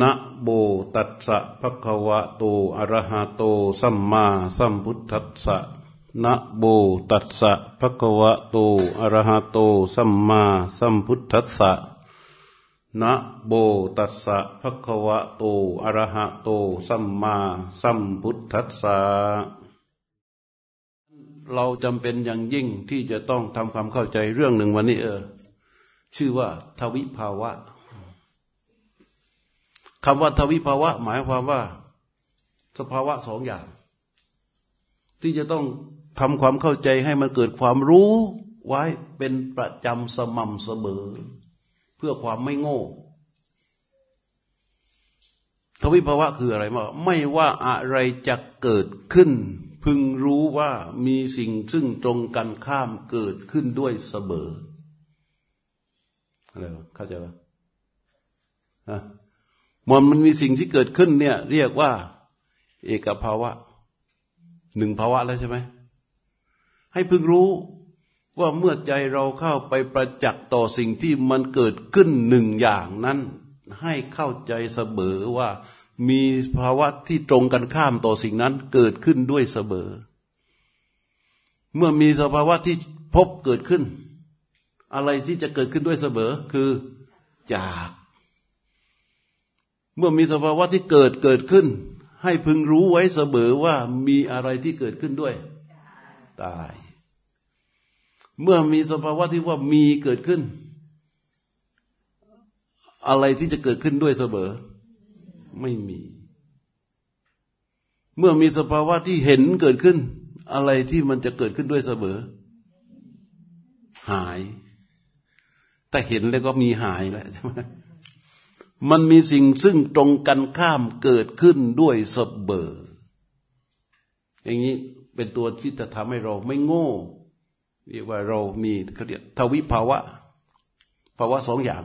นะโบตัสสะภะคะวะโตอะระหะโตสัมมาสัมพุทธัสสะนะโบตัสสะภะคะวะโตอะระหะโตสัมมาสัมพุทธัสสะนะโบตัสสะภะคะวะโตอะระหะโตสัมมาสัมพุทธัสสะเราจำเป็นอย่างยิ่งที่จะต้องทำความเข้าใจเรื่องหนึ่งวันนี้เออ ชื่อว่า ทวิภาวะคำว่าทวิภาวะ หมายความว่า สภาวะสองอย่าง ที่จะต้องทำความเข้าใจให้มันเกิดความรู้ไว้เป็นประจำสม่ำเสมอ เพื่อความไม่โง่ ทวิภาวะคืออะไรมาไม่ว่าอะไรจะเกิดขึ้น พึงรู้ว่ามีสิ่งซึ่งตรงกันข้ามเกิดขึ้นด้วยเสมอ อะไรเข้าใจไหมฮะมันมันมีสิ่งที่เกิดขึ้นเนี่ย เรียกว่า เอกภาวะหนึ่งภาวะแล้วใช่ไหมให้พึงรู้ว่าเมื่อใจเราเข้าไปประจักษ์ต่อสิ่งที่มันเกิดขึ้นหนึ่งอย่างนั้น ให้เข้าใจเสมอว่ามีภาวะที่ตรงกันข้ามต่อสิ่งนั้นเกิดขึ้นด้วยเสมอ เมื่อมีสภาวะที่พบเกิดขึ้น อะไรที่จะเกิดขึ้นด้วยเสมอคือจาก เมื่อมีสภาวะที่เกิดเกิดขึ้น ให้พึงรู้ไว้เสมอว่ามีอะไรที่เกิดขึ้นด้วย ตาย เมื่อมีสภาวะที่ว่ามีเกิดขึ้น อะไรที่จะเกิดขึ้นด้วยเสมอ ไม่มี เมื่อมีสภาวะที่เห็นเกิดขึ้น อะไรที่มันจะเกิดขึ้นด้วยเสมอ หาย แต่เห็นแล้วก็มีหายแล้วใช่ไหมมันมีสิ่งซึ่งตรงกันข้ามเกิดขึ้นด้วยสเบอร์อย่างนี้เป็นตัวที่จะทำให้เราไม่โง่เรียกว่าเรามีเขาเรียกทวิภาวะ ภาวะสองอย่าง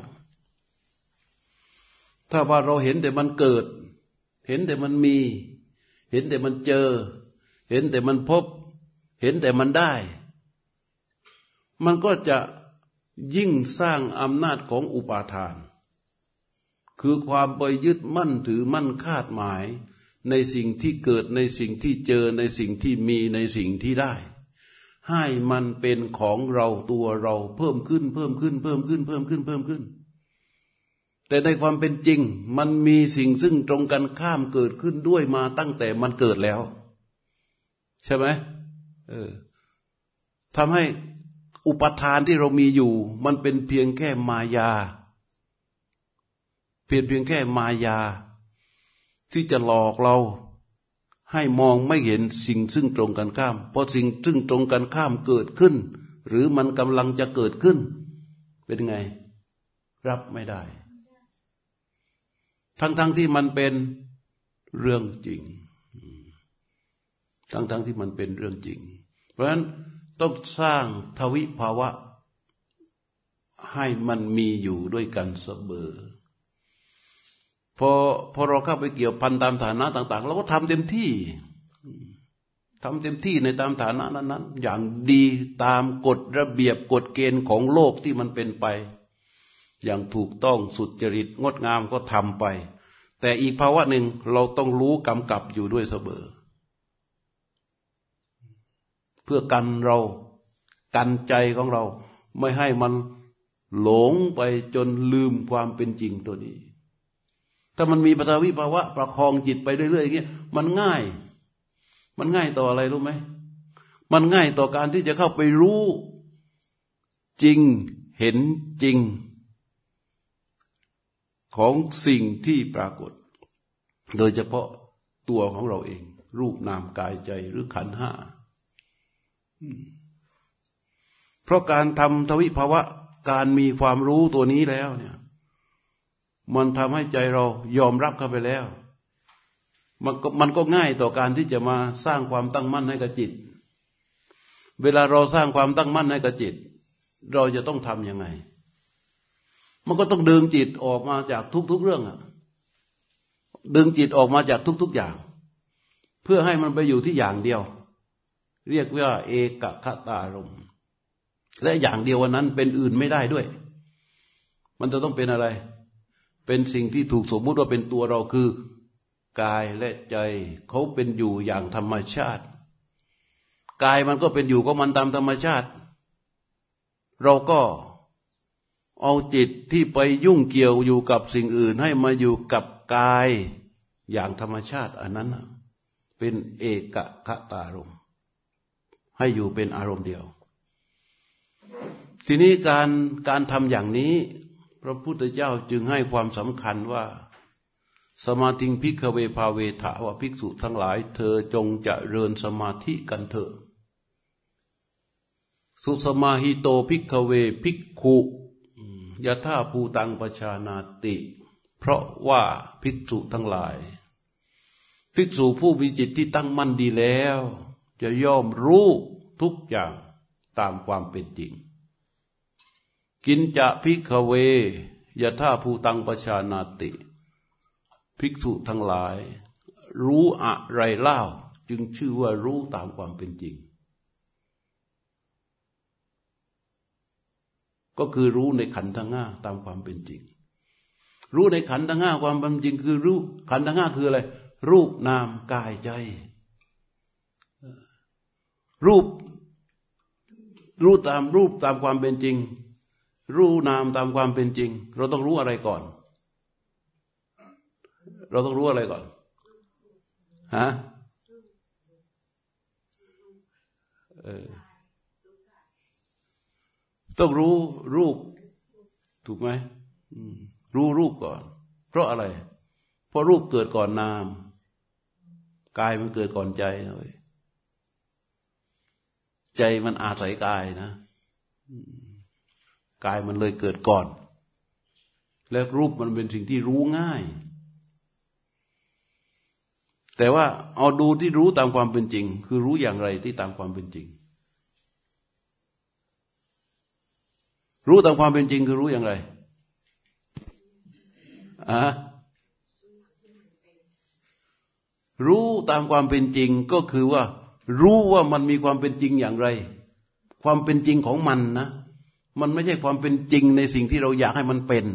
ถ้าว่าเราเห็นแต่มันเกิด เห็นแต่มันมี เห็นแต่มันเจอ เห็นแต่มันพบ เห็นแต่มันได้ มันก็จะ ยิ่งสร้างอำนาจของอุปาทาน คือความไปยึดมั่นถือมั่นคาดหมาย ในสิ่งที่เกิดในสิ่งที่เจอในสิ่งที่มีในสิ่งที่ได้ ให้มันเป็นของเราตัวเราเพิ่มขึ้นเพิ่มขึ้นเพิ่มขึ้นเพิ่มขึ้นเพิ่มขึ้น แต่ในความเป็นจริงมันมีสิ่งซึ่งตรงกันข้ามเกิดขึ้นด้วยมาตั้งแต่มันเกิดแล้ว ใช่ไหมเออทำให้ อุปทานที่เรามีอยู่ มันเป็นเพียงแค่มายา เพียงเพียงแค่มายา ที่จะหลอกเรา ให้มองไม่เห็นสิ่งซึ่งตรงกันข้าม เพราะสิ่งซึ่งตรงกันข้ามเกิดขึ้น หรือมันกำลังจะเกิดขึ้น เป็นไง รับไม่ได้ ทั้งๆทที่มันเป็นเรื่องจริง ทั้งๆทที่มันเป็นเรื่องจริง เพราะฉะนั้น ต้องสร้างทวิภาวะ ให้มันมีอยู่ด้วยกันเสมอพอพอเราเข้าไปเกี่ยวพันตามฐานะต่าง ๆ เราก็ทำเต็มที่ทำเต็มที่ในตามฐานะนั้นๆอย่างดีตามกฎระเบียบกฎเกณฑ์ของโลกที่มันเป็นไป อย่างถูกต้องสุดจริตงดงามก็ทำไป แต่อีกภาวะหนึ่งเราต้องรู้กำกับอยู่ด้วยเสมอ เพื่อกันเรากันใจของเรา ไม่ให้มันหลงไปจนลืมความเป็นจริงตัวนี้ ถ้ามันมีปฐวิภาวะ ประคองจิตไปเรื่อยๆอย่างเงี้ยมันง่าย มันง่ายต่ออะไรรู้ไหมมันง่ายต่อการที่จะเข้าไปรู้จริงเห็นจริง ของสิ่งที่ปรากฏ โดยเฉพาะตัวของเราเอง รูปนามกายใจหรือขันห้า เพราะการทำทวิภาวะการมีความรู้ตัวนี้แล้วเนี่ยมันทำให้ใจเรายอมรับเข้าไปแล้ว มันก็มันก็ง่ายต่อการที่จะมาสร้างความตั้งมั่นให้กับจิต เวลาเราสร้างความตั้งมั่นให้กับจิต เราจะต้องทำยังไง มันก็ต้องดึงจิตออกมาจากทุก ๆเรื่องอะดึงจิตออกมาจากทุก ๆอย่าง เพื่อให้มันไปอยู่ที่อย่างเดียว เรียกว่าเอกคตารมและอย่างเดียววันนั้นเป็นอื่นไม่ได้ด้วย มันจะต้องเป็นอะไร เป็นสิ่งที่ถูกสมมุติว่าเป็นตัวเราคือกายและใจเขาเป็นอยู่อย่างธรรมชาติ กายมันก็เป็นอยู่ก็มันตามธรรมชาติ เราก็เอาจิตที่ไปยุ่งเกี่ยวอยู่กับสิ่งอื่นให้มาอยู่กับกายอย่างธรรมชาติ อันนั้นเป็นเอกคตารมณ์ ให้อยู่เป็นอารมณ์เดียว ทีนี้การการทำอย่างนี้ พระพุทธเจ้าจึงให้ความสำคัญว่า สมาธิง ภิกขเวภาเวถะว่าภิกษุทั้งหลาย เธอจงเจริญสมาธิกันเถอะสุสมาหิโตพิกเวภิกขุยะท่าภูตังประชานาติ เพราะว่าภิกษุทั้งหลาย ภิกษุผู้มีจิตที่ตั้งมั่นดีแล้ว จะย่อมรู้ทุกอย่างตามความเป็นจริง กินจะพิกเวยะท่าภูตังประชานาติ ภิกษุทั้งหลาย รู้อะไรเล่าจึงชื่อว่ารู้ตามความเป็นจริง ก็คือรู้ในขันธ์ทั้งห้าตามความเป็นจริง รู้ในขันธ์ทั้งห้าความเป็นจริง คือรู้ขันธ์ทั้งห้าคืออะไรรูปนามกายใจ รูป รู้ตามรูปตามความเป็นจริง รู้นามตามความเป็นจริง เราต้องรู้อะไรก่อน เราต้องรู้อะไรก่อนฮะต้องรู้รูป ถูกไหมรู้รูปก่อน เพราะอะไร เพราะรูปเกิดก่อนนาม กายมันเกิดก่อนใจเลย ใจมันอาศัยกายนะกายมันเลยเกิดก่อน แล้วรูปมันเป็นสิ่งที่รู้ง่าย แต่ว่าเอาดูที่รู้ตามความเป็นจริง คือรู้อย่างไรที่ตามความเป็นจริง รู้ตามความเป็นจริงคือรู้อย่างไรอะรู้ตามความเป็นจริงก็คือว่า รู้ว่ามันมีความเป็นจริงอย่างไร ความเป็นจริงของมันนะ มันไม่ใช่ความเป็นจริงในสิ่งที่เราอยากให้มันเป็น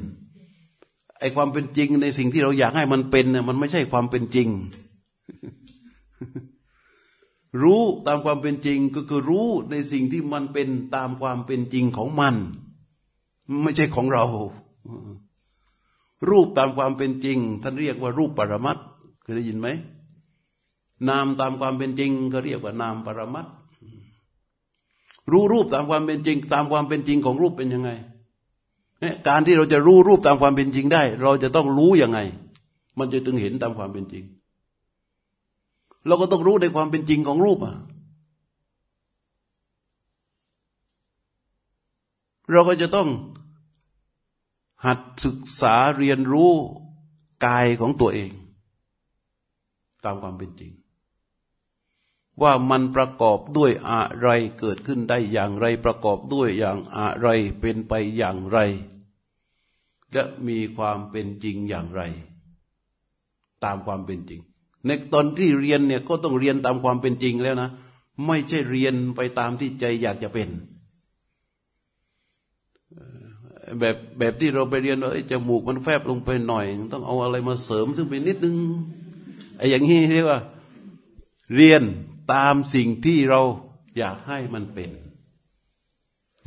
ไอความเป็นจริงในสิ่งที่เราอยากให้มันเป็นเนี่ยมันไม่ใช่ความเป็นจริง รู้ตามความเป็นจริงก็คือรู้ในสิ่งที่มันเป็นตามความเป็นจริงของมัน ไม่ใช่ของเรา รูปตามความเป็นจริง ท่านเรียกว่ารูปปรมัตเคยได้ยินไหม นามตามความเป็นจริง ก็เรียกว่านามปรมัตรู้รูปตามความเป็นจริง ตามความเป็นจริงของรูปเป็นยังไงเนี่ยการที่เราจะรู้รูปตามความเป็นจริงได้ เราจะต้องรู้ยังไง มันจะถึงเห็นตามความเป็นจริง เราก็ต้องรู้ในความเป็นจริงของรูปอะเราก็จะต้องหัดศึกษาเรียนรู้กายของตัวเอง ตามความเป็นจริง ว่ามันประกอบด้วยอะไรเกิดขึ้นได้อย่างไร ประกอบด้วยอย่างอะไรเป็นไปอย่างไร และมีความเป็นจริงอย่างไร ตามความเป็นจริง ในตอนที่เรียนเนี่ยก็ต้องเรียนตามความเป็นจริงแล้วนะ ไม่ใช่เรียนไปตามที่ใจอยากจะเป็นแบบแบบที่เราไปเรียนว่าจมูกมันแฟบลงไปหน่อย ต้องเอาอะไรมาเสริมขึ้นไปนิดนึงไอ้อย่างนี้เรียกว่า เรียน ตามสิ่งที่เราอยากให้มันเป็น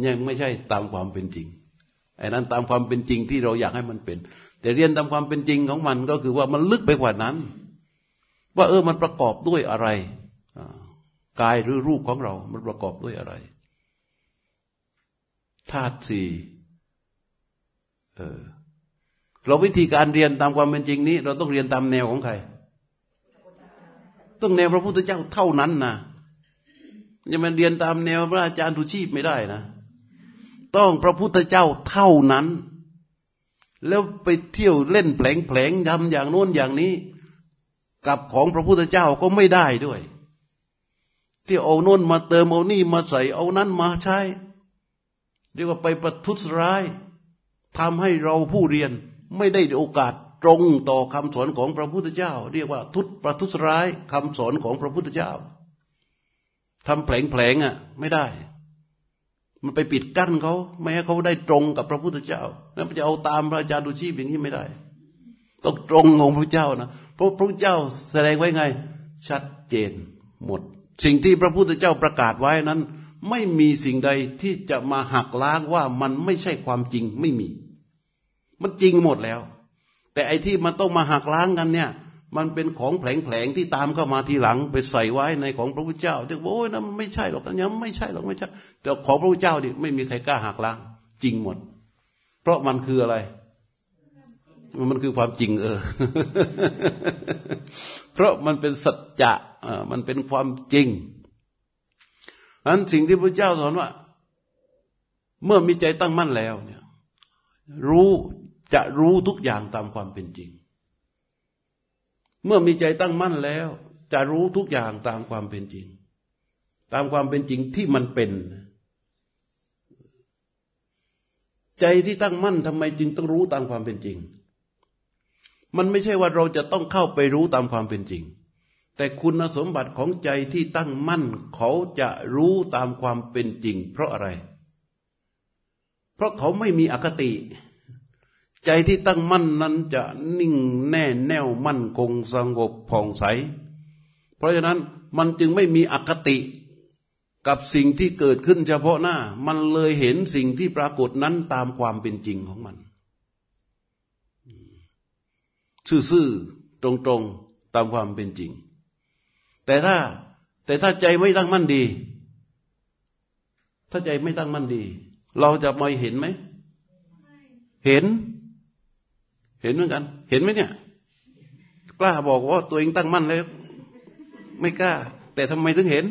ยังไม่ใช่ตามความเป็นจริงไอ้นั้นตามความเป็นจริงที่เราอยากให้มันเป็น แต่เรียนตามความเป็นจริงของมันก็คือว่ามันลึกไปกว่านั้น ว่าเออมันประกอบด้วยอะไรกายหรือรูปของเรา มันประกอบด้วยอะไรธาตุสี่เออเราวิธีการเรียนตามความเป็นจริงนี้ เราต้องเรียนตามแนวของใคร ต้องแนวพระพุทธเจ้าเท่านั้นนะอย่ามาเรียนตามแนวพระอาจารย์ทุชีพไม่ได้นะ ต้องพระพุทธเจ้าเท่านั้น แล้วไปเที่ยวเล่นแผลงแผลงทำอย่างโน้นอย่างนี้ กับของพระพุทธเจ้าก็ไม่ได้ด้วย ที่เอาโน้นมาเติมเอานี่มาใส่เอานั้นมาใช้เรียกว่าไปประทุษร้ายทำให้เราผู้เรียนไม่ได้โอกาส ตรงต่อคำสอนของพระพุทธเจ้า เรียกว่าทุตประทุษร้ายคำสอนของพระพุทธเจ้าทำแผลงแผลงอะไม่ได้ มันไปปิดกั้นเขาไม่ให้เขาได้ตรงกับพระพุทธเจ้าแล้วจะเอาตามพระอาจารย์ดุชีพอย่างนี้ไม่ได้ต้องตรงของพระเจ้านะเพราะพระเจ้าแสดงไว้ไง ชัดเจนหมด สิ่งที่พระพุทธเจ้าประกาศไว้นั้น ไม่มีสิ่งใดที่จะมาหักล้างว่ามันไม่ใช่ความจริงไม่มี มันจริงหมดแล้ว แต่ไอ้ที่มันต้องมาหักล้างกันเนี่ย มันเป็นของแผลงๆที่ตามเข้ามาทีหลังไปใส่ไว้ในของพระพุทธเจ้าจะบอกโอ้ยนะไม่ใช่หรอกนะไม่ใช่หรอกไม่ใช่แต่ของพระพุทธเจ้าดิไม่มีใครกล้าหักล้าง จริงหมด เพราะมันคืออะไร มันคือความจริงเออ เพราะมันเป็นสัจจะมันเป็นความจริงอันสิ่งที่พระเจ้าสอนว่า เมื่อมีใจตั้งมั่นแล้วเนี่ย รู้ จะรู้ทุกอย่างตามความเป็นจริง เมื่อมีใจตั้งมั่นแล้ว จะรู้ทุกอย่างตามความเป็นจริง ตามความเป็นจริงที่มันเป็น ใจที่ตั้งมั่นทำไมจึงต้องรู้ตามความเป็นจริง มันไม่ใช่ว่าเราจะต้องเข้าไปรู้ตามความเป็นจริง แต่คุณสมบัติของใจที่ตั้งมั่น เขาจะรู้ตามความเป็นจริง เพราะอะไร เพราะเขาไม่มีอคติ ใจที่ตั้งมั่นนั้นจะนิ่งแน่แน่วมั่นคงสงบผ่องใส เพราะฉะนั้นมันจึงไม่มีอคติกับสิ่งที่เกิดขึ้นเฉพาะหน้า มันเลยเห็นสิ่งที่ปรากฏนั้นตามความเป็นจริงของมัน ซื่อๆตรงๆตามความเป็นจริง แต่ถ้าแต่ถ้าใจไม่ตั้งมั่นดี ถ้าใจไม่ตั้งมั่นดี เราจะไม่เห็นไหม เห็น เห็นเหมือนกัน เห็นไหมเนี่ย กล้าบอกว่าตัวเองตั้งมั่นแล้ว ไม่กล้า แต่ทำไมถึงเห็น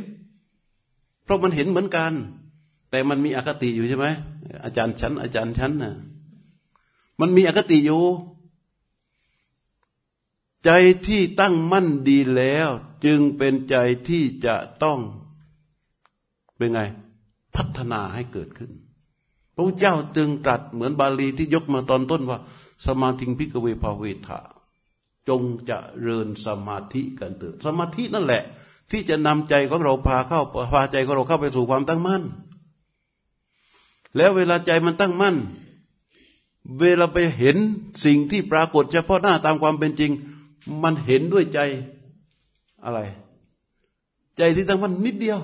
เพราะมันเห็นเหมือนกัน แต่มันมีอคติอยู่ใช่ไหมอาจารย์ชั้นอาจารย์ชั้นน่ะ มันมีอคติอยู่ ใจที่ตั้งมั่นดีแล้ว จึงเป็นใจที่จะต้องเป็นไง พัฒนาให้เกิดขึ้นพระเจ้าจึงตรัสเหมือนบาลีที่ยกมาตอนต้นว่า สมาธิพิกเวภาเวทะจงจะเริญสมาธิกันเถิดสมาธินั่นแหละ ที่จะนำใจของเราพาเข้าพาใจของเราเข้าไปสู่ความตั้งมั่น แล้วเวลาใจมันตั้งมั่น เวลาไปเห็นสิ่งที่ปรากฏเฉพาะหน้าตามความเป็นจริง มันเห็นด้วยใจอะไร ใจที่ตั้งมั่นนิดเดียว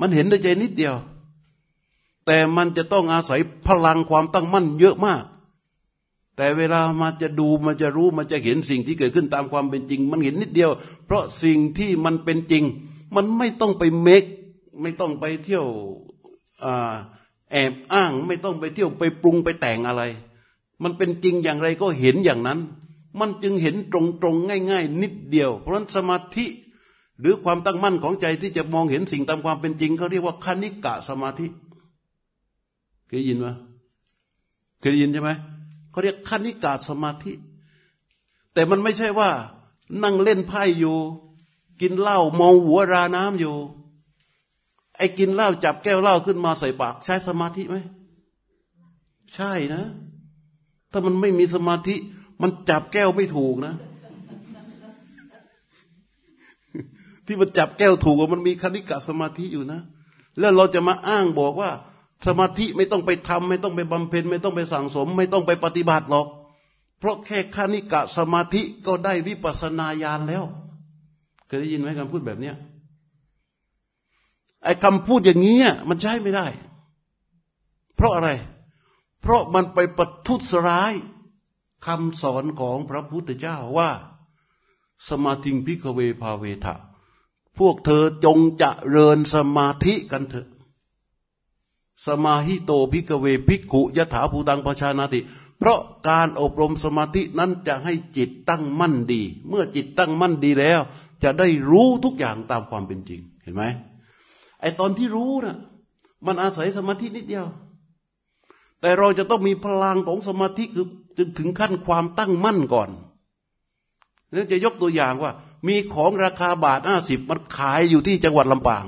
มันเห็นด้วยใจนิดเดียว แต่มันจะต้องอาศัยพลังความตั้งมั่นเยอะมาก แต่เวลามาจะดูมันจะรู้มันจะเห็นสิ่งที่เกิดขึ้นตามความเป็นจริง มันเห็นนิดเดียว เพราะสิ่งที่มันเป็นจริง มันไม่ต้องไปเมกไม่ต้องไปเที่ยวแอบอ้าง ไม่ต้องไปเที่ยวไปปรุงไปแต่งอะไร มันเป็นจริงอย่างไรก็เห็นอย่างนั้น มันจึงเห็นตรงๆง่าย ๆ นิดเดียว เพราะฉะนั้นสมาธิหรือความตั้งมั่นของใจที่จะมองเห็นสิ่งตามความเป็นจริงเขาเรียกว่าคณิกะสมาธิเคยยินไหมเคยยินใช่ไหม เขาเรียกคณิกาสมาธิ แต่มันไม่ใช่ว่า นั่งเล่นไพ่อยู่ กินเหล้ามองหัวราน้ำอยู่ ไอ้กินเหล้าจับแก้วเหล้าขึ้นมาใส่ปาก ใช้สมาธิไหมใช่นะ ถ้ามันไม่มีสมาธิ มันจับแก้วไม่ถูกนะ ที่มันจับแก้วถูกมันมีคณิกะสมาธิอยู่นะ แล้วเราจะมาอ้างบอกว่า สมาธิไม่ต้องไปทำไม่ต้องไปบำเพ็ญไม่ต้องไปสั่งสม ไม่ต้องไปปฏิบัติหรอก เพราะแค่คณิกะสมาธิก็ได้วิปัสนาญาณแล้ว เคยได้ยินไหมคำพูดแบบเนี้ยไอ้คำพูดอย่างนี้มันใช้ไม่ได้ เพราะอะไร เพราะมันไปประทุษร้ายคำสอนของพระพุทธเจ้าว่า สมาธิง ภิกขเวภาเวถะพวกเธอจงเจริญสมาธิกันเถอะ สมาหิโต ภิกขเว ภิกขุยถาภูตังปชานาติ เพราะการอบรมสมาธินั้นจะให้จิตตั้งมั่นดี เมื่อจิตตั้งมั่นดีแล้ว จะได้รู้ทุกอย่างตามความเป็นจริง เห็นไหมไอตอนที่รู้นะ่ะมันอาศัยสมาธินิดเดียว แต่เราจะต้องมีพลังของสมาธิคือจึงถึงขั้นความตั้งมั่นก่อนนี่จะยกตัวอย่างว่า มีของราคาบาทห้าสิบมันขายอยู่ที่จังหวัดลำปาง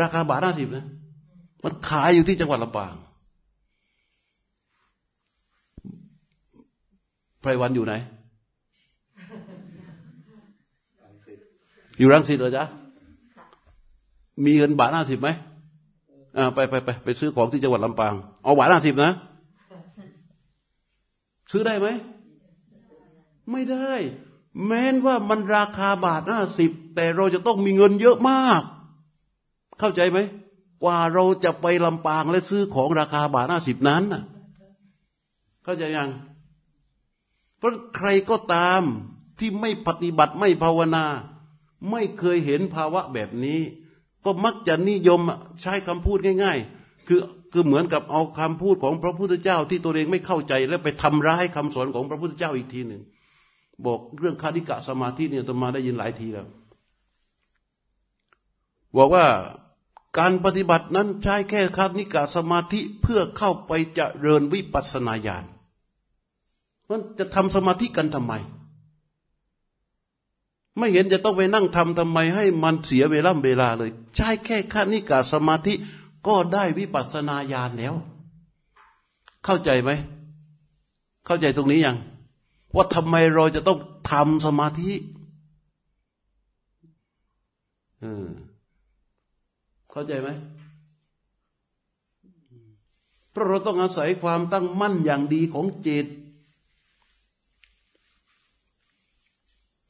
ราคาบาทห้าสิบนะ มันขายอยู่ที่จังหวัดลำปางไพรวันอยู่ไหน อยู่รังสิตเหรอจ๊ะ มีเงินบาทห้าสิบไหมอ่าไปไปไปไปซื้อของที่จังหวัดลำปาง เอาบาทห้าสิบนะ ซื้อได้ไหม ไม่ได้ แม้นว่ามันราคาบาทห้าสิบแต่เราจะต้องมีเงินเยอะมาก เข้าใจไหมกว่าเราจะไปลำปางและซื้อของราคาบาทห้าสิบนั้นน่ะ เข้าใจยัง เพราะใครก็ตามที่ไม่ปฏิบัติไม่ภาวนา ไม่เคยเห็นภาวะแบบนี้ ก็มักจะนิยมใช้คำพูดง่าย ๆ คือคือเหมือนกับเอาคำพูดของพระพุทธเจ้าที่ตัวเองไม่เข้าใจ แล้วไปทำร้ายคำสอนของพระพุทธเจ้าอีกทีหนึ่งบอกเรื่องคาดิกะสมาธิเนี่ยตมาได้ยินหลายทีแล้ว บอกว่า การปฏิบัตินั้นใช้แค่คานิกะสมาธิเพื่อเข้าไปจเจริญวิปัสสนาญาณมันจะทำสมาธิกันทำไม ไม่เห็นจะต้องไปนั่งทำทำไมให้มันเสียเวลาเวลาเลย ใช้แค่คานิกะสมาธิก็ได้วิปัสสนาญาณแล้ว เข้าใจไหม เข้าใจตรงนี้ยังว่าทำไมเราจะต้องทำสมาธิ เข้าใจไหมเพราะเราต้องอาศัยความตั้งมั่นอย่างดีของจิต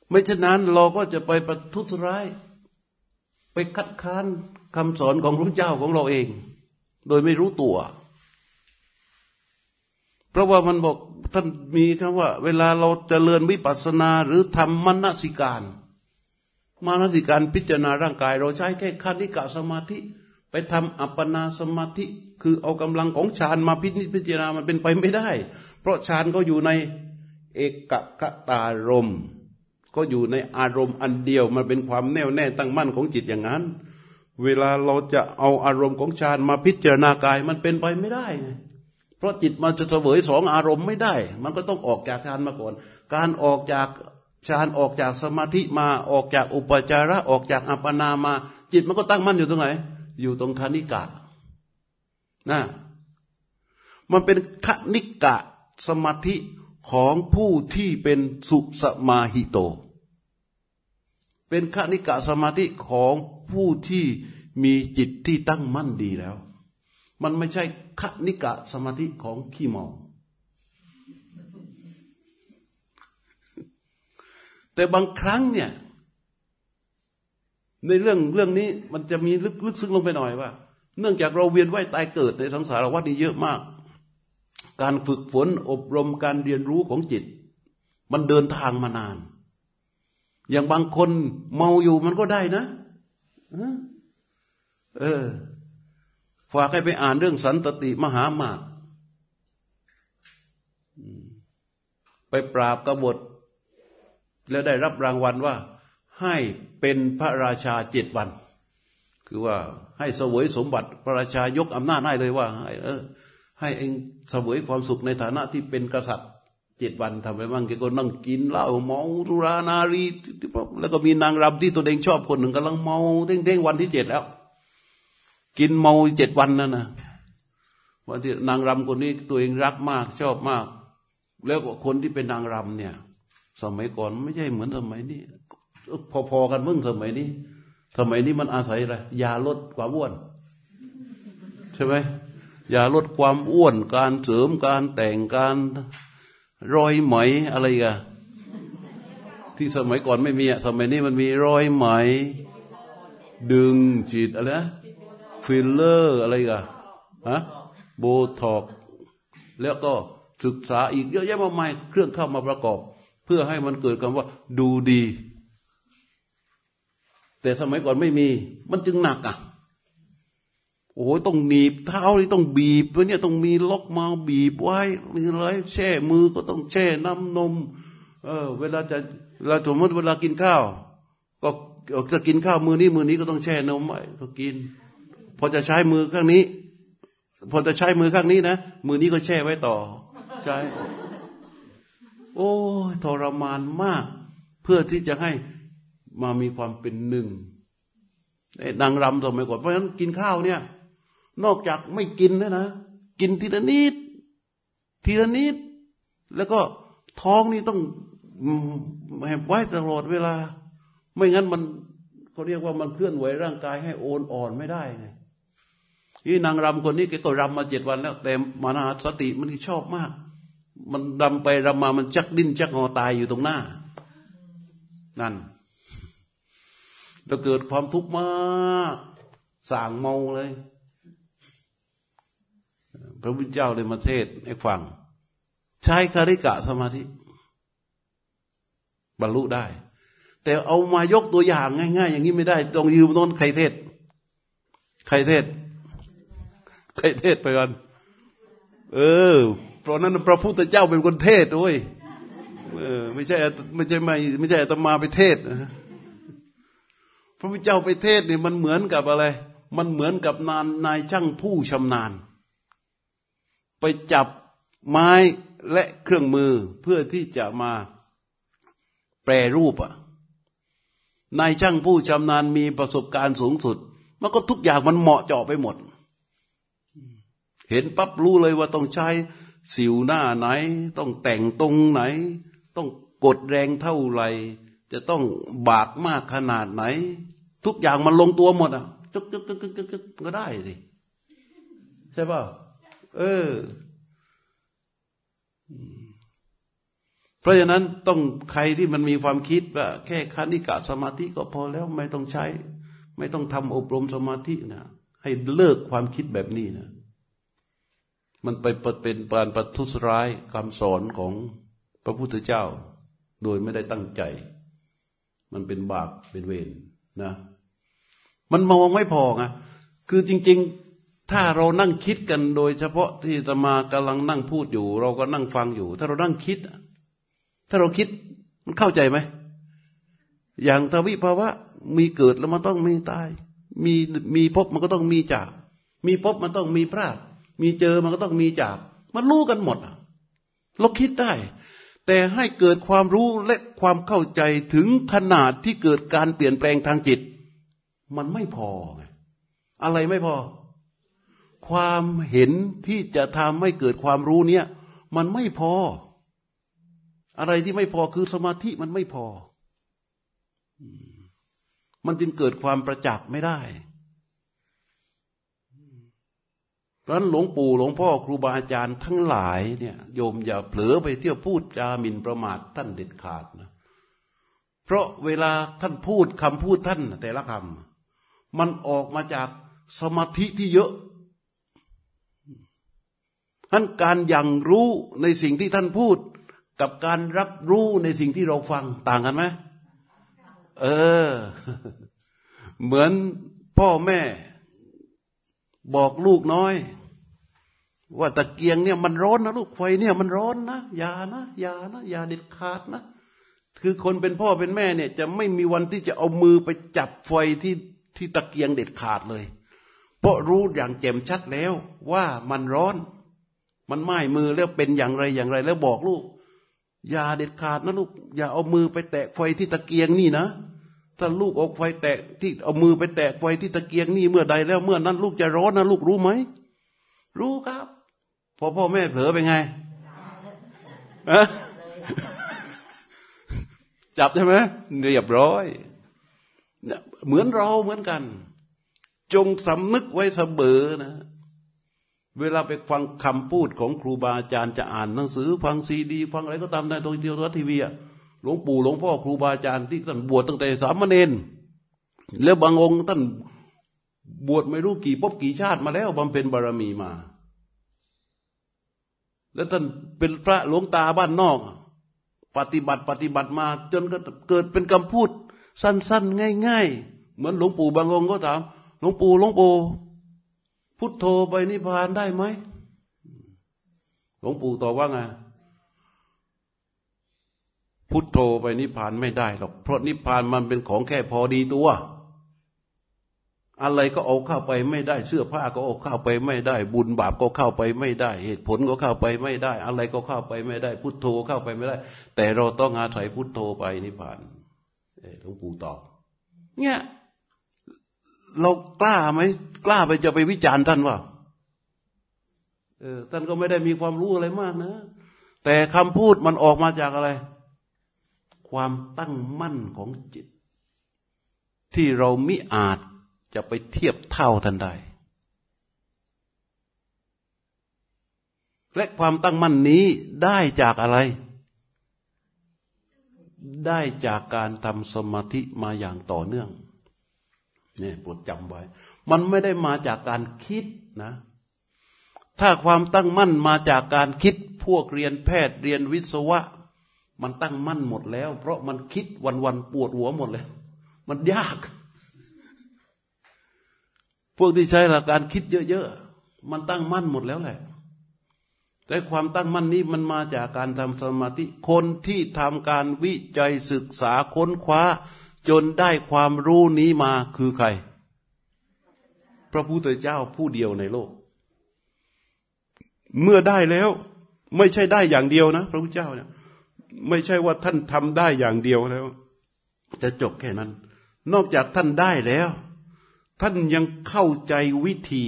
ไม่ฉะนั้นเราก็จะไปประทุษร้าย ไปคัดค้านคำสอนของพระเจ้าของเราเอง โดยไม่รู้ตัว เพราะว่ามันบอกท่านมีคำว่า เวลาเราจเจริญวิปัสสนาหรือทำมนสิการ มานสิการพิจารณาร่างกาย เราใช้แค่คณิกะสมาธิ ไปทำอัปปนาสมาธิ คือเอากำลังของฌานมาพิจิจารณามันเป็นไปไม่ได้ เพราะฌานก็อยู่ในเอกกตารมก็อยู่ในอารมณ์อันเดียวมันเป็นความแน่วแน่ตั้งมั่นของจิตอย่างนั้น เวลาเราจะเอาอารมณ์ของฌานมาพิจารณากายมันเป็นไปไม่ได้ไงเพราะจิตมันจะเสวยสองอารมณ์ไม่ได้ มันก็ต้องออกจากฌานมาก่อน การออกจาก ฌานออกจากสมาธิมาออกจากอุปจาระออกจากอัปปนามา จิตมันก็ตั้งมั่นอยู่ตรงไหน อยู่ตรงคณิกะนะมันเป็นคณิกะสมาธิของผู้ที่เป็นสุสมาหิโต เป็นคณิกะสมาธิของผู้ที่มีจิตที่ตั้งมั่นดีแล้ว มันไม่ใช่คณิกะสมาธิของขี้เมา แต่บางครั้งเนี่ย ในเรื่องเรื่องนี้มันจะมีลึกลึกซึ้งลงไปหน่อยว่า เนื่องจากเราเวียนว่ายตายเกิดในสังสารวัฏนี้เยอะมาก การฝึกฝนอบรมการเรียนรู้ของจิต มันเดินทางมานาน อย่างบางคนเมาอยู่มันก็ได้นะเออฝากให้ไปอ่านเรื่องสันตติมหามาตไปปราบกบฏ แล้วได้รับรางวัลว่าให้เป็นพระราชาเจ็ดวัน คือว่าให้เสวยสมบัติพระราชายกอำนาจให้เลยว่าให้เออ ให้เองเสวยความสุขในฐานะที่เป็นกษัตริย์เจ็ดวันทำไปบ้างแกก็นั่งกินเหล้าเมารุรานารี แล้วก็มีนางรำที่ตัวเองชอบคนหนึ่งกำลังเมาเด้งๆวันที่เจ็ดแล้ว กินเมาเจ็ดวันนั่นนะวันที่นางรำคนนี้ตัวเองรักมากชอบมาก แล้วก็คนที่เป็นนางรำเนี่ย สมัยก่อนไม่ใช่เหมือนสมัยนี้ พอๆกันเมื่อสมัยนี้สมัยนี้มันอาศัยอะไรยาลดความอ้วน ใช่ไหมยาลดความอ้วน การเสริมการแต่งการร้อยไหมอะไรกันที่สมัยก่อนไม่มีอะสมัยนี้มันมีร้อยไหม ดึงฉีดอะไรนะฟิลเลอร์อะไรกันฮะโบท็อกซ์แล้วก็ศึกษาอีกเยอะแยะมากมายเครื่องเข้ามาประกอบ เพื่อให้มันเกิดคำว่า ดูดี แต่สมัยก่อนไม่มี มันจึงหนักอะโอ้โหต้องหนีบเท้านี่ต้องบีบเนี่ยต้องมีล็อกมาบีบไว้มีอะไรแช่มือก็ต้องแช่น้ำนม เออ เวลาจะเวลาสมมติเวลากินข้าว ก็จะกินข้าวมือนี้มือนี้ก็ต้องแช่นมไว้ก็กิน พอจะใช้มือข้างนี้ พอจะใช้มือข้างนี้นะมือนี้ก็แช่ไว้ต่อ ใช้ โอ้ทรมานมาก เพื่อที่จะให้มามีความเป็นหนึ่งนางรำสมัยก่อนเพราะฉะนั้นกินข้าวเนี่ย นอกจากไม่กินนะนะ กินทีละนิด ทีละนิด แล้วก็ท้องนี่ต้องแอบไว้ตลอดเวลา ไม่งั้นมันเขาเรียกว่ามันเคลื่อนไหวร่างกายให้โอนอ่อนไม่ได้ไงที่นางรำคนนี้แกก็รำมาเจ็ดวันแล้ว แต่มานาสติมันชอบมาก มันรำไปรำมามันจักดิ้นจักงอตายอยู่ตรงหน้า นั่นจะเกิดความทุกข์มากสางเมาเลย พระพุทธเจ้าเลยมาเทศให้ฟัง ใช้คาริกะสมาธิ บรรลุได้ แต่เอามายกตัวอย่างง่าย ๆ อย่างนี้ไม่ได้ ต้องยืมต้นใครเทศ ใครเทศ ใครเทศไปกันเออ เพราะนั้นพระพุทธเจ้าเป็นคนเทศด้วยเออไม่ใช่ไม่ใช่ไม่ไม่ใช่อาตมาไปเทศนะพระพุทธเจ้าไปเทศเนี่ยมันเหมือนกับอะไร มันเหมือนกับนานนายช่างผู้ชำนาญ ไปจับไม้และเครื่องมือเพื่อที่จะมาแปรรูปอะนายช่างผู้ชำนาญมีประสบการณ์สูงสุด มันก็ทุกอย่างมันเหมาะเจาะไปหมด เห็นปั๊บรู้เลยว่าต้องใช้ สิวหน้าไหน ต้องแต่งตรงไหน ต้องกดแรงเท่าไหร่ จะต้องบากมากขนาดไหน ทุกอย่างมันลงตัวหมดอะจึกจึกจึกจึกจึกก็ได้สิใช่ป่ะเออ เพราะฉะนั้นต้องใครที่มันมีความคิดว่า แค่คณิกะสมาธิก็พอแล้วไม่ต้องใช้ ไม่ต้องทำอบรมสมาธินะให้เลิกความคิดแบบนี้นะ มันไปเป็นปานปัทุสร้ายคำสอนของพระพุทธเจ้า โดยไม่ได้ตั้งใจ มันเป็นบาปเป็นเวรนะ มันมองไม่พอไงคือจริง ๆ ถ้าเรานั่งคิดกันโดย เฉพาะที่ตมากำลังนั่งพูดอยู่ เราก็นั่งฟังอยู่ ถ้าเรานั่งคิด ถ้าเราคิดมันเข้าใจไหม อย่างทวิภาวะมีเกิดแล้วมันต้องมีตาย มีมีพบมันก็ต้องมีจาก มีพบมันต้องมีพลาด มีเจอมันก็ต้องมีจาก มันรู้กันหมดเราคิดได้ แต่ให้เกิดความรู้และความเข้าใจถึงขนาดที่เกิดการเปลี่ยนแปลงทางจิต มันไม่พอไงอะไรไม่พอ ความเห็นที่จะทำให้เกิดความรู้เนี้ยมันไม่พอ อะไรที่ไม่พอคือสมาธิมันไม่พอ มันจึงเกิดความประจักษ์ไม่ได้ เพราะนั้นหลวงปู่หลวงพ่อครูบาอาจารย์ทั้งหลายเนี่ยโยมอย่าเผลอไปเที่ยวพูดจาหมิ่นประมาทท่านเด็ดขาดนะเพราะเวลาท่านพูดคำพูดท่านแต่ละคำมันออกมาจากสมาธิที่เยอะท่านการยังรู้ในสิ่งที่ท่านพูด กับการรับรู้ในสิ่งที่เราฟังต่างกันไหมเออ เหมือนพ่อแม่ บอกลูกน้อย ว่าตะเกียงเนี่ยมันร้อนนะลูกไฟเนี่ยมันร้อนนะอย่านะอย่านะอย่าเด็ดขาดนะ คือคนเป็นพ่อเป็นแม่เนี่ย จะไม่มีวันที่จะเอามือไปจับไฟที่ที่ตะเกียงเด็ดขาดเลย เพราะรู้อย่างแจ่มชัดแล้วว่ามันร้อน มันไหม้มือแล้วเป็นอย่างไรอย่างไร แล้วบอกลูกอย่าเด็ดขาดนะลูก อย่าเอามือไปแตะไฟที่ตะเกียงนี่นะ ถ้าลูกออกไฟแตะที่เอามือไปแตะไฟที่ตะเกียงนี่เมื่อใดแล้วเมื่อนั้นลูกจะร้อนนะลูกรู้ไหม รู้ครับ พอพ่อแม่เผลอไปไงจับใช่ไหมเรียบร้อย เหมือนเราเหมือนกัน จงสำนึกไว้เสมอนะ เวลาไปฟังคำพูดของครูบาอาจารย์จะอ่านหนังสือ ฟังซีดี ฟังอะไรก็ตามได้ตรงเดียวทีวีอะ หลวงปู่หลวงพ่อครูบาอาจารย์ที่ท่านบวชตั้งแต่สามเณรแล้วบางองค์ท่านบวชไม่รู้กี่พบกี่ชาติมาแล้วบำเพ็ญบารมีมา แล้วท่านเป็นพระหลวงตาบ้านนอก ปฏิบัติปฏิบัติมา จนก็เกิดเป็นคำพูด สั้น ๆ ง่าย ๆ เหมือนหลวงปู่บางองค์ก็ถาม หลวงปู่หลวงปู่พุทโธไปนิพพานได้ไหมหลวงปู่ตอบว่าไง พุทโธไปนิพพานไม่ได้หรอกเพราะนิพพานมันเป็นของแค่พอดีตัว อะไรก็เอาเข้าไปไม่ได้ เสื้อผ้าก็เอาเข้าไปไม่ได้ บุญบาปก็เข้าไปไม่ได้ เหตุผลก็เข้าไปไม่ได้ อะไรก็เข้าไปไม่ได้ พุทโธเข้าไปไม่ได้ แต่เราต้องอาศัยพุทโธไปนิพพานหลวงปู่ตอบเนี่ยเรากล้าไหมกล้าไปจะไปวิจารณ์ท่านว่าเออท่านก็ไม่ได้มีความรู้อะไรมากนะ แต่คำพูดมันออกมาจากอะไร ความตั้งมั่นของจิต ที่เรามิอาจจะไปเทียบเท่าท่านได้ และความตั้งมั่นนี้ได้จากอะไร ได้จากการทำสมาธิมาอย่างต่อเนื่องนี่โปรดจำไว้ มันไม่ได้มาจากการคิดนะ ถ้าความตั้งมั่นมาจากการคิดพวกเรียนแพทย์เรียนวิศวะ มันตั้งมั่นหมดแล้ว เพราะมันคิดวันๆปวดหัวหมดแล้ว มันยาก พวกที่ใช้หลักการคิดเยอะๆมันตั้งมั่นหมดแล้วแหละ แต่ความตั้งมั่นนี้มันมาจากการทำสมาธิคนที่ทำการวิจัยศึกษาค้นคว้า จนได้ความรู้นี้มาคือใคร พระพุทธเจ้าผู้เดียวในโลก เมื่อได้แล้ว ไม่ใช่ได้อย่างเดียวนะ พระพุทธเจ้าเนี่ย ไม่ใช่ว่าท่านทำได้อย่างเดียวแล้ว จะจบแค่นั้น นอกจากท่านได้แล้ว ท่านยังเข้าใจวิธี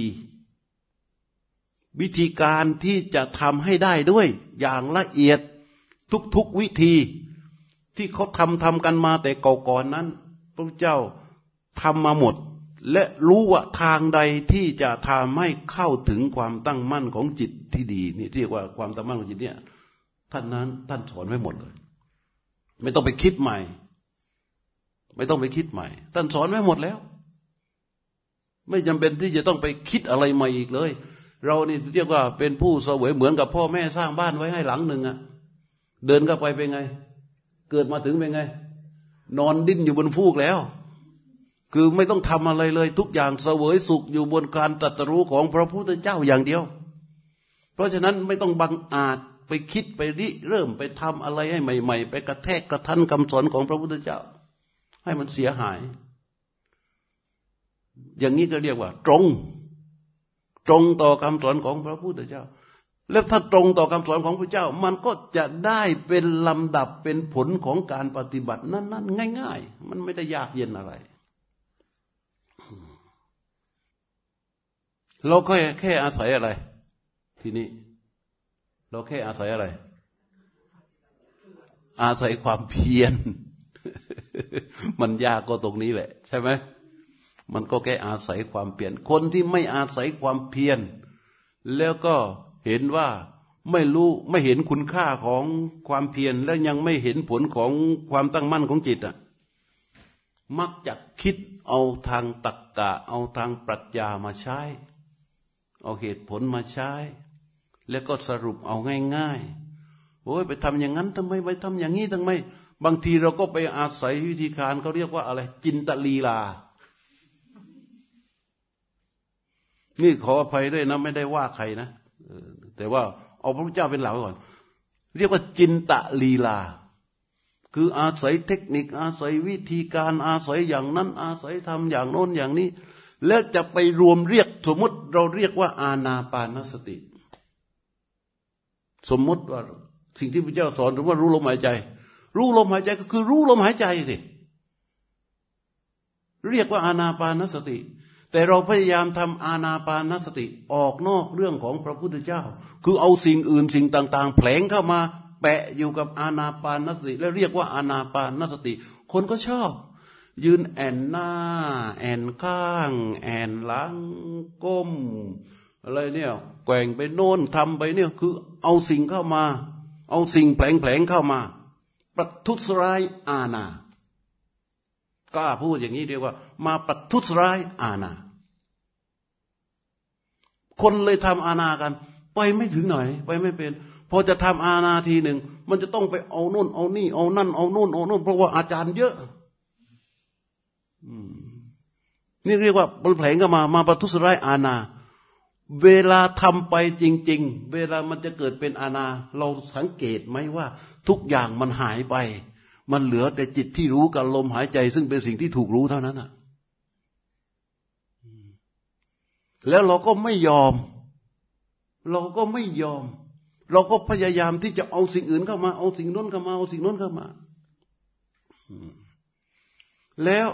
วิธีการที่จะทำให้ได้ด้วยอย่างละเอียดทุกๆวิธี ที่เขาทำทำกันมาแต่ก่ก่อนนั้น พระเจ้าทำมาหมด และรู้ว่าทางใดที่จะทำให้เข้าถึงความตั้งมั่นของจิตที่ดีนี่เรียกว่าความตั้งมั่นของจิตเนี่ย ท่านนั้นท่านสอนไว้หมดเลย ไม่ต้องไปคิดใหม่ ไม่ต้องไปคิดใหม่ ท่านสอนไว้หมดแล้ว ไม่จำเป็นที่จะต้องไปคิดอะไรใหม่อีกเลย เรานี่เรียกว่าเป็นผู้เสวยเหมือนกับพ่อแม่สร้างบ้านไว้ให้หลังหนึ่งอะเดินเข้าไปเป็นไง เกิดมาถึงเป็นไง นอนดิ้นอยู่บนฟูกแล้ว คือไม่ต้องทำอะไรเลย ทุกอย่างเสวยสุขอยู่บนการตรัสรู้ของพระพุทธเจ้าอย่างเดียว เพราะฉะนั้นไม่ต้องบังอาจ ไปคิดไปริเริ่มไปทำอะไรให้ใหม่ ๆ ไปกระแทกกระทันคำสอนของพระพุทธเจ้า ให้มันเสียหาย อย่างนี้ก็เรียกว่า ตรง ตรงต่อคำสอนของพระพุทธเจ้า แล้วถ้าตรงต่อคำสอนของพระเจ้า มันก็จะได้เป็นลำดับเป็นผลของการปฏิบัตินั้นๆง่าย ๆ มันไม่ได้ยากเย็นอะไรเราแค่แค่อาศัยอะไร ทีนี้ เราแค่อาศัยอะไร อาศัยความเพียร มันยากก็ตรงนี้แหละ ใช่ไหม มันก็แค่อาศัยความเปลี่ยนคนที่ไม่อาศัยความเพียร แล้วก็เห็นว่าไม่รู้ไม่เห็นคุณค่าของความเพียร และยังไม่เห็นผลของความตั้งมั่นของจิตอะ มักจะคิดเอาทางตักกะ เอาทางปรัชญามาใช้ เอาเหตุผลมาใช้ แล้วก็สรุปเอาง่ายๆโอ้ยไปทำอย่างนั้นทำไมไปทำอย่างนี้ทำไม บางทีเราก็ไปอาศัยวิธีการเขาเรียกว่าอะไร จินตลีลา นี่ขออภัยด้วยนะไม่ได้ว่าใครนะแต่ว่าเอาพระพุทธเจ้าเป็นหลักก่อน เรียกว่าจินตลีลา คืออาศัยเทคนิค อาศัยวิธีการอาศัยอย่างนั้น อาศัยทำอย่างโน้นอย่างนี้ แล้วจะไปรวมเรียกสมมติเราเรียกว่าอาณาปานสติ สมมติว่าสิ่งที่พระเจ้าสอนหรือว่ารู้ลมหายใจ รู้ลมหายใจก็คือรู้ลมหายใจสิเรียกว่าอานาปานสติ แต่เราพยายามทำอานาปานสติออกนอกเรื่องของพระพุทธเจ้า คือเอาสิ่งอื่นสิ่งต่าง ๆ แผลงเข้ามาแปะอยู่กับอานาปานสติ แล้วเรียกว่าอานาปานสติ คนก็ชอบ ยืนแอนหน้า แอนข้าง แอนหลังก้ม อะไรเนี่ยแกว่งไปโน่นทำไปเนี่ยคือเอาสิ่งเข้ามา เอาสิ่งแผลงๆเข้ามา ประทุษร้ายอาณากล้าพูดอย่างนี้เรียกว่า มาประทุษร้ายอาณาคนเลยทำอาณากัน ไปไม่ถึงไหน ไปไม่เป็น พอจะทำอาณาทีหนึ่ง มันจะต้องไปเอาโน่นเอานี่ เอานั่น เอาโน่นเอาโน่นเพราะว่าอาจารย์เยอะนี่เรียกว่าบนแผลงก็มา มาประทุษร้ายอาณา เวลาทำไปจริง ๆ เวลามันจะเกิดเป็นอาณาเราสังเกตไหมว่า ทุกอย่างมันหายไป มันเหลือแต่จิตที่รู้กับลมหายใจ ซึ่งเป็นสิ่งที่ถูกรู้เท่านั้นอะแล้วเราก็ไม่ยอม เราก็ไม่ยอม เราก็พยายามที่จะเอาสิ่งอื่นเข้ามา เอาสิ่งน้นเข้ามา เอาสิ่งน้นเข้ามา แล้ว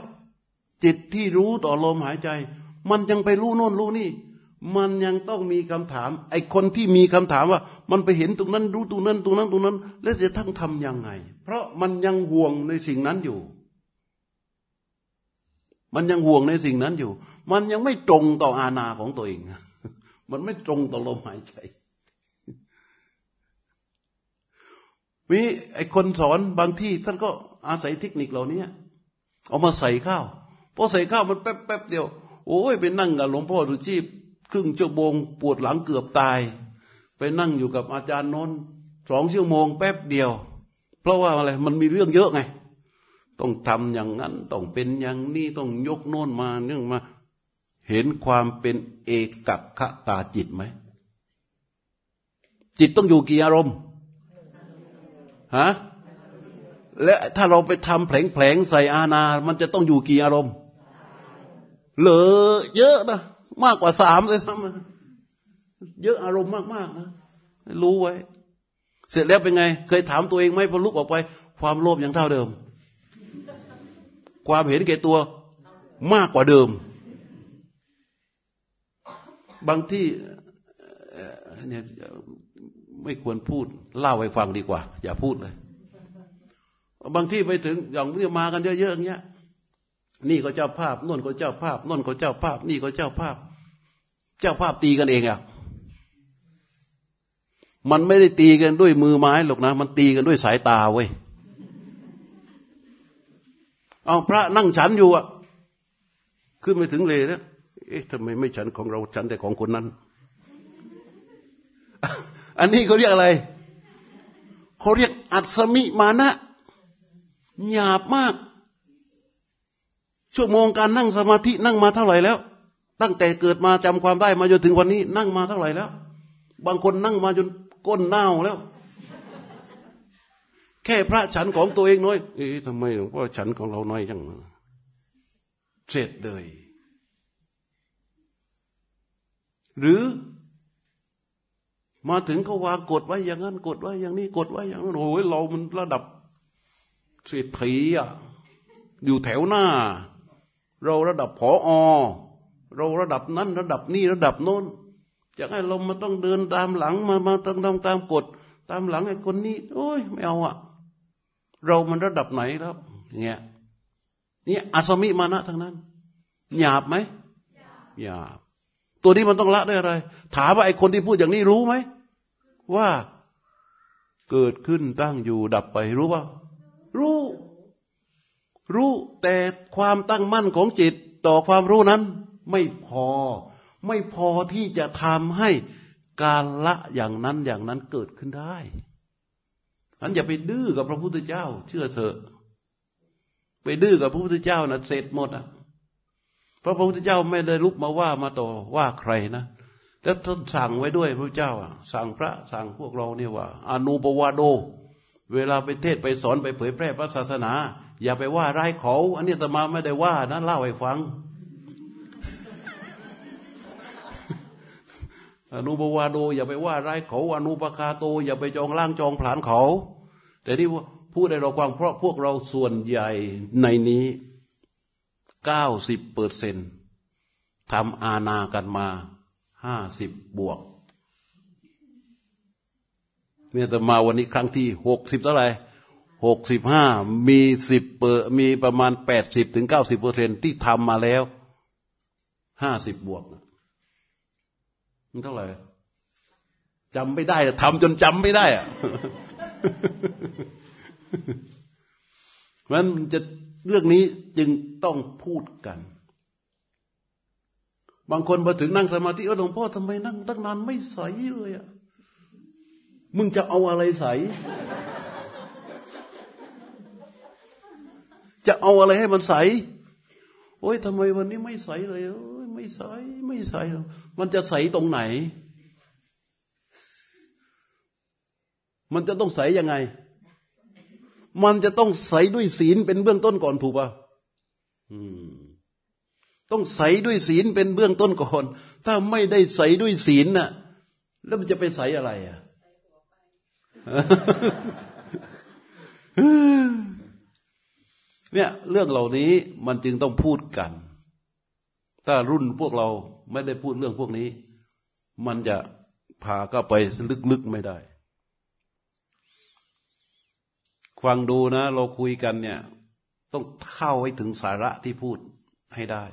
จิตที่รู้ต่อลมหายใจ มันยังไปรู้โน่นรู้นี่ มันยังต้องมีคำถาม ไอ้คนที่มีคำถามว่า มันไปเห็นตรงนั้นรู้ตรงนั้นตรงนั้นตรงนั้น แล้วจะทั้งทํำยังไง เพราะมันยังห่วงในสิ่งนั้นอยู่ มันยังห่วงในสิ่งนั้นอยู่ มันยังไม่ตรงต่ออาณาของตัวเอง มันไม่ตรงต่อลมหายใจมีไอ้คนสอนบางที่ท่านก็อาศัยเทคนิคเหล่านี้เอามาใส่ข้าวพอใส่ข้าวมันแป๊บแป๊บเดียว โอ้ยไปนั่งกับหลวงพ่อสุชีพ ครึ่งชั่วโมงปวดหลังเกือบตาย ไปนั่งอยู่กับอาจารย์นนท์สองชั่วโมงแป๊บเดียว เพราะว่าอะไรมันมีเรื่องเยอะไง ต้องทำอย่างนั้นต้องเป็นอย่างนี้ต้องยกโน่นมาเนื่องมา เห็นความเป็นเอกคตาจิตไหมจิตต้องอยู่กี่อารมณ์ฮะและถ้าเราไปทำแผลงๆใส่อาณา มันจะต้องอยู่กี่อารมณ์ เหลือเยอะนะ มากกว่าสามเลยซ้ำเยอะอารมณ์มากๆนะรู้ไว้ เสร็จแล้วเป็นไง เคยถามตัวเองไหมพอลุกออกไป ความโลภยังเท่าเดิม ความเห็นแก่ตัวมากกว่าเดิม บางที่เนี่ยไม่ควรพูดเล่าให้ฟังดีกว่า อย่าพูดเลย บางที่ไปถึงอย่างที่มากันเยอะๆอย่างเงี้ย นี่ก็เจ้าภาพน่นก็เจ้าภาพน่นก็เจ้าภาพ นี่ก็เจ้าภาพ เจ้าภาพตีกันเองอะมันไม่ได้ตีกันด้วยมือไม้หรอกนะ มันตีกันด้วยสายตาเว้ยเอาพระนั่งฉันอยู่อะขึ้นไปถึงเลยนะเอ๊ะทำไมไม่ฉันของเราฉันแต่ของคนนั้น อันนี้เขาเรียกอะไรเขาเรียกอัศมิมานะหยาบมาก ชั่วโมงการนั่งสมาธินั่งมาเท่าไหร่แล้ว ตั้งแต่เกิดมาจำความได้มาจนถึงวันนี้ นั่งมาเท่าไหร่แล้ว บางคนนั่งมาจนก้นเน่าแล้ว แค่พระฉันของตัวเองน้อย เอ๊ะทำไมหลวงพ่อฉันของเราน้อยจังเสร็จเลยหรือ มาถึงก็วางกดไว้อย่างนั้น กดไว้อย่างนี้ กดไว้อย่างนั้นโอ้ยเรามันระดับเศรษฐีอะอยู่แถวหน้า เราระดับผออเราระดับนั้นระดับนี้ระดับโน้นอยากให้เรามาต้องเดินตามหลังมามาต้องตามตามกฎตามหลังไอ้คนนี้ โอ้ยไม่เอาอะเรามันระดับไหนแล้วเงี้ยนี่อาสมิมานะทั้งนั้น หยาบไหมหยาบ ตัวนี้มันต้องละได้อะไร ถามว่าไอ้คนที่พูดอย่างนี้รู้ไหม ว่าเกิดขึ้นตั้งอยู่ดับไปรู้ป่ารู้ รู้แต่ความตั้งมั่นของจิตต่อความรู้นั้น ไม่พอ ไม่พอที่จะทำให้การละอย่างนั้นอย่างนั้นเกิดขึ้นได้อันอย่าไปดื้อกับพระพุทธเจ้า เชื่อเถอะ ไปดื้อกับพระพุทธเจ้านะเสร็จหมดอะพระพระพุทธเจ้าไม่ได้ลุกมาว่ามาต่อว่าใครนะแล้วท่านสั่งไว้ด้วยพระเจ้าอะสั่งพระสั่งพวกเราเนี่ยว่าอนุปวาโด เวลาไปเทศไปสอนไปเผยแพร่พระศาสนา อย่าไปว่าร้ายเขา อันนี้ตมาไม่ได้ว่านะเล่าให้ฟังอนุบวาโดอย่าไปว่าร้ายเขา อนุปคาโต อย่าไปจองล่างจองผลานเขา แต่ที่พูดในเราความเพราะพวกเราส่วนใหญ่ในนี้เก้าสิบเปอร์เซ็นทำอาณากันมาห้าสิบบวก เนี่ยแต่มาวันนี้ครั้งที่หกสิบเท่าไหร่ หกสิบห้ามีสิบเปอร์มีประมาณแปดสิบถึงเก้าสิบเปอร์เซ็นที่ทำมาแล้วห้าสิบบวกมันเท่าไหร่จำไม่ได้ทำจนจำไม่ได้อะมันจะเรื่องนี้จึงต้องพูดกัน บางคนพอถึงนั่งสมาธิเออหลวงพ่อทำไมนั่งตั้งนานไม่ใสเลยอะมึงจะเอาอะไรใส จะเอาอะไรให้มันใส โอ้ยทำไมวันนี้ไม่ใสเลยไม่ใสไม่ใส มันจะใสตรงไหน มันจะต้องใสยังไง มันจะต้องใสด้วยศีลเป็นเบื้องต้นก่อนถูกป่ะต้องใสด้วยศีลเป็นเบื้องต้นก่อน ถ้าไม่ได้ใสด้วยศีลน่ะ แล้วมันจะไปใสอะไรอะ เนี่ยเรื่องเหล่านี้มันจึงต้องพูดกัน ถ้ารุ่นพวกเราไม่ได้พูดเรื่องพวกนี้ มันจะพาก็ไปลึกๆไม่ได้ ฟังดูนะ เราคุยกันเนี่ย ต้องเข้าให้ถึงสาระที่พูดให้ได้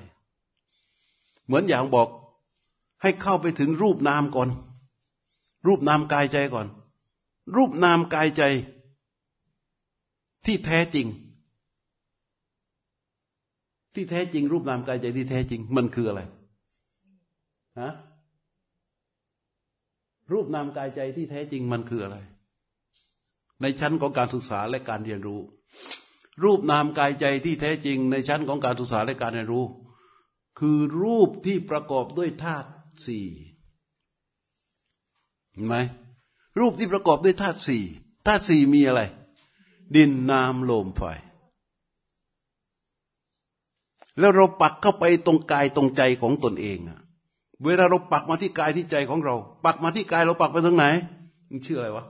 เหมือนอย่างบอกให้เข้าไปถึงรูปนามก่อน รูปนามกายใจก่อน รูปนามกายใจที่แท้จริง ที่แท้จริงรูปนามกายใจที่แท้จริง มันคืออะไรฮะรูปนามกายใจที่แท้จริงมันคืออะไร ในชั้นของการศึกษาและการเรียนรู้ รูปนามกายใจที่แท้จริง ในชั้นของการศึกษาและการเรียนรู้ คือรูปที่ประกอบด้วยธาตุสี่เห็นไหมรูปที่ประกอบด้วยธาตุสี่ธาตุสี่มีอะไร ดินน้ำลมไฟ แล้วเราปักเข้าไปตรงกายตรงใจของตนเองอะเวลาเราปักมาที่กายที่ใจของเรา ปักมาที่กายเราปักไปตรงไหนมึงชื่ออะไรวะ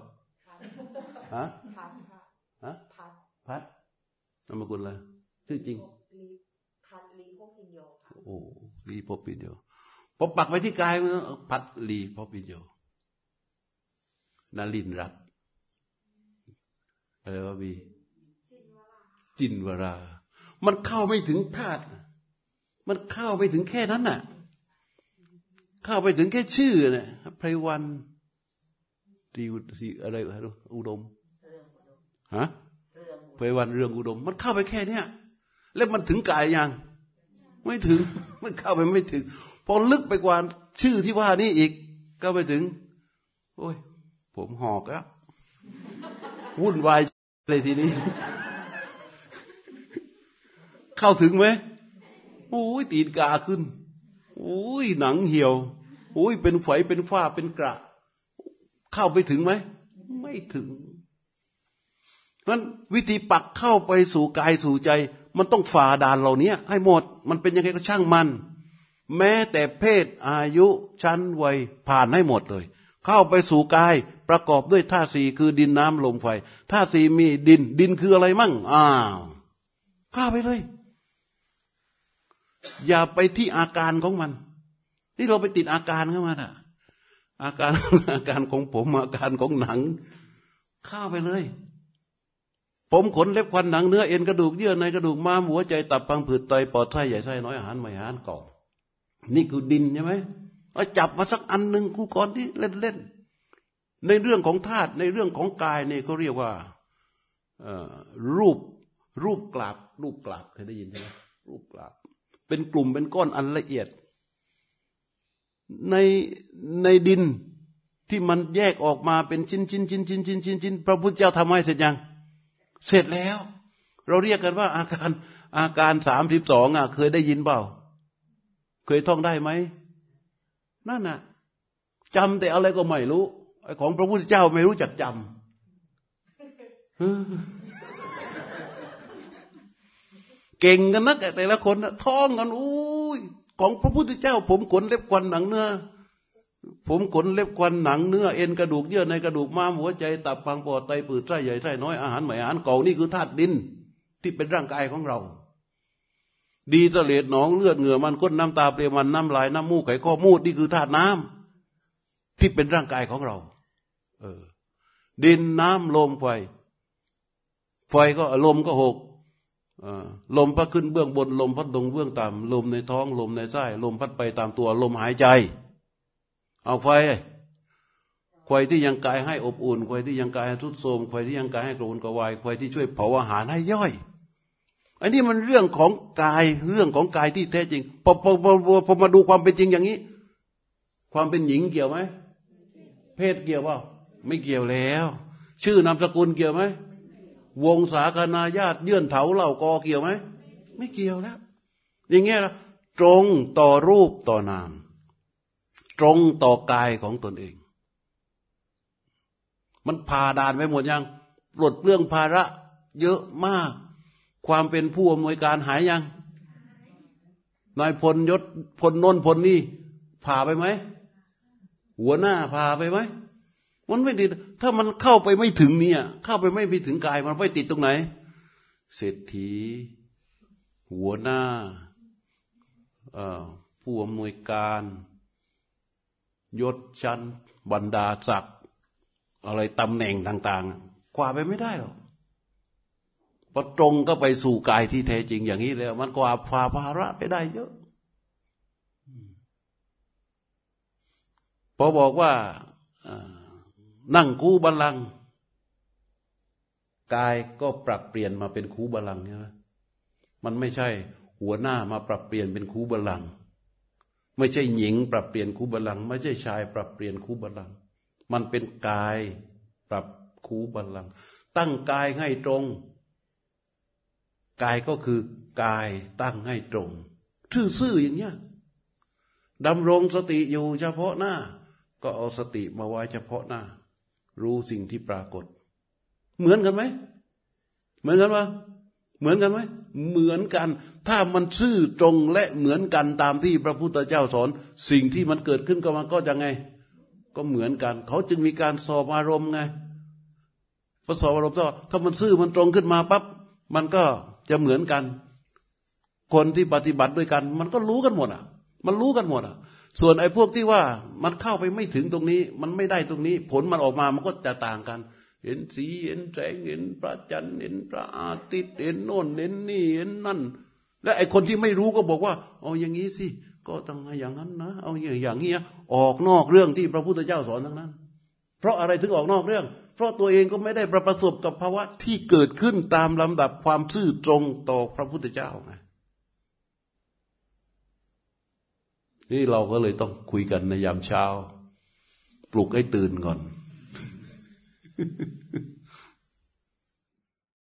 ฮะพัดค่ะฮะพัดพัดนามกุลอะไรชื่อจริงลีพัดลีพวกพินโยค่ะโอ้ลีพอปินโยพอปักไปที่กายมันพัดลีพอปินโยนาลินรัตน์อะไรวะบีจินวรา มันเข้าไม่ถึงธาตุมันเข้าไปถึงแค่นั้นน่ะ เข้าไปถึงแค่ชื่อเนี่ยไพรวันทีทีอะไรอุดมฮะไพรวันเรื่องอุดม มันเข้าไปแค่เนี้ยแล้วมันถึงกายยัง ไม่ถึง มันเข้าไปไม่ถึง พอลึกไปกว่าชื่อที่ว่านี่อีก ก็ไปถึง โอ้ย ผมหอกแล้ววุ่นวายเลยทีนี้ เข้าถึงไหมโอ้ยตีนกาขึ้นโอ้ยหนังเหี่ยวโอ้ยเป็นไฝเป็นฝ้าเป็นกระ เข้าไปถึงไหม ไม่ถึงนั้นวิธีปักเข้าไปสู่กายสู่ใจ มันต้องฝ่าด่านเหล่านี้ให้หมด มันเป็นยังไงก็ช่างมัน แม้แต่เพศอายุชั้นวัยผ่านให้หมดเลย เข้าไปสู่กายประกอบด้วยธาตุสี่คือดินน้ำลมไฟธาตุสี่มีดินดินคืออะไรมั่งอ้าวเข้าไปเลย อย่าไปที่อาการของมันที่เราไปติดอาการเข้ามาน่ะอาการอาการของผมอาการของหนังเข้าไปเลย ผมขนเล็บควันหนังเนื้อเอ็นกระดูกเยื่อในกระดูกม้ามหัวใจตับพังผืดไตปอดไส้ใหญ่ไส้น้อยอาหารไม่อาหารก่อนี่คือดินใช่ไหมเอาจับมาสักอันหนึ่งคู่ก่อนที่เล่นเล่นๆในเรื่องของธาตุในเรื่องของกายเนี่ยเขาเรียกว่ารูปรูปกลาบรูปกลาบเคยได้ยินใช่ไหมรูปกลาบ เป็นกลุ่มเป็นก้อนอันละเอียด ในในดินที่มันแยกออกมาเป็นชิ้นชิ้นชิ้นชิ้นชิ้นชิ้นชิ้นพระพุทธเจ้าทำให้เสร็จยัง เสร็จแล้ว เราเรียกกันว่าอาการอาการสามสิบสองอะ เคยได้ยินเปล่า เคยท่องได้ไหมนั่นน่ะจำแต่อะไรก็ไม่รู้ไอ้ของพระพุทธเจ้าไม่รู้จักจำ เก่งกันนักแต่ละคนท่องกันอุ้ยของพระพุทธเจ้า ผมขนเล็บควันหนังเนื้อผมขนเล็บควันหนังเนื้อเอ็นกระดูกเยื่อในกระดูกม้ามหัวใจตับพังปอดไตปืดไส้ใหญ่ไส้น้อยอาหารใหม่อาหารเก่านี่คือธาตุดินที่เป็นร่างกายของเรา ดีเสลดหนองเลือดเหงื่อมันก้นน้ำตาเปรียมันน้ำลายน้ำมูกไขข้อมูดนี่คือธาตุน้ำที่เป็นร่างกายของเรา เออ ดินน้ำลมไฟไฟก็ลมก็หก ลมพัดขึ้นเบื้องบน ลมพัดลงเบื้องต่ำลมในท้อง ลมในไส้ลมพัดไปตามตัว ลมหายใจ เอาไฟไฟที่ยังกายให้อบอุ่นไฟที่ยังกายให้ทุดโทรมไฟที่ยังกายให้กระวนกระวายไฟที่ช่วยเผาอาหารให้ย่อยอันนี้มันเรื่องของกายเรื่องของกายที่แท้จริงพอพอพอพอมาดูความเป็นจริงอย่างนี้ ความเป็นหญิงเกี่ยวไหมเพศเกี่ยวเปล่าไม่เกี่ยวแล้ว ชื่อนามสกุลเกี่ยวไหม วงศาคณาญาติเยื่อนเถาเหล่ากอเกี่ยวไหมไม่เกี่ยวแล้ว อย่างเงี้ยนะตรงต่อรูปต่อนาม ตรงต่อกายของตนเอง มันพาดานไปหมดยังปลดเปลื้องภาระเยอะมาก ความเป็นผู้อำนวยการหายยังนายพลยศพลน้นพลนี่พาไปไหมหัวหน้าพาไปไหม มันไม่ติด ถ้ามันเข้าไปไม่ถึงเนี่ย เข้าไปไม่ไปถึงกายมันไปติดตรงไหน เศรษฐี หัวหน้าผู้อำนวยการ ยศชั้นบรรดาศักดิ์อะไรตำแหน่งต่างๆกว่าไปไม่ได้หรอกพอตรงก็ไปสู่กายที่แท้จริงอย่างนี้แล้ว มันก็อาภาภาระไปได้เยอะพอบอกว่า นั่งคูบัลลังกายก็ปรับเปลี่ยนมาเป็นคูบัลลังใช่ไหมมันไม่ใช่หัวหน้ามาปรับเปลี่ยนเป็นคูบัลลัง ไม่ใช่หญิงปรับเปลี่ยนคูบัลลัง ไม่ใช่ชายปรับเปลี่ยนคูบัลลัง มันเป็นกายปรับคูบัลลัง ตั้งกายให้ตรง กายก็คือกายตั้งให้ตรงซื่อๆอย่างเนี้ยดำรงสติอยู่เฉพาะหน้า ก็เอาสติมาไว้เฉพาะหน้า รู้สิ่งที่ปรากฏ เหมือนกันไหม เหมือนกันปะเหมือนกันไหม เหมือนกัน ถ้ามันซื่อตรงและเหมือนกันตามที่พระพุทธเจ้าสอน สิ่งที่มันเกิดขึ้นก็มันก็จะไง ก็เหมือนกัน เขาจึงมีการสอบอารมณ์ไงพอสอบอารมณ์ถ้ามันซื่อมันตรงขึ้นมาปั๊บมันก็จะเหมือนกัน คนที่ปฏิบัติด้วยกัน มันก็รู้กันหมดอะ มันรู้กันหมดอะ ส่วนไอ้พวกที่ว่ามันเข้าไปไม่ถึงตรงนี้ มันไม่ได้ตรงนี้ ผลมันออกมามันก็จะต่างกัน เห็นสีเห็นแสงเห็นพระจันทร์เห็นพระอาทิตย์เห็นโน่นเห็นนี่เห็นนั่น และไอ้คนที่ไม่รู้ก็บอกว่าเอาอย่างนี้สิก็ต้องอย่างนั้นนะ เอาอย่างอย่างนี้ออกนอกเรื่องที่พระพุทธเจ้าสอนทั้งนั้น เพราะอะไรถึงออกนอกเรื่อง เพราะตัวเองก็ไม่ได้ประสบกับภาวะที่เกิดขึ้นตามลำดับความซื่อตรงต่อพระพุทธเจ้าไง นี่เราก็เลยต้องคุยกันในยามเช้า ปลุกให้ตื่นก่อน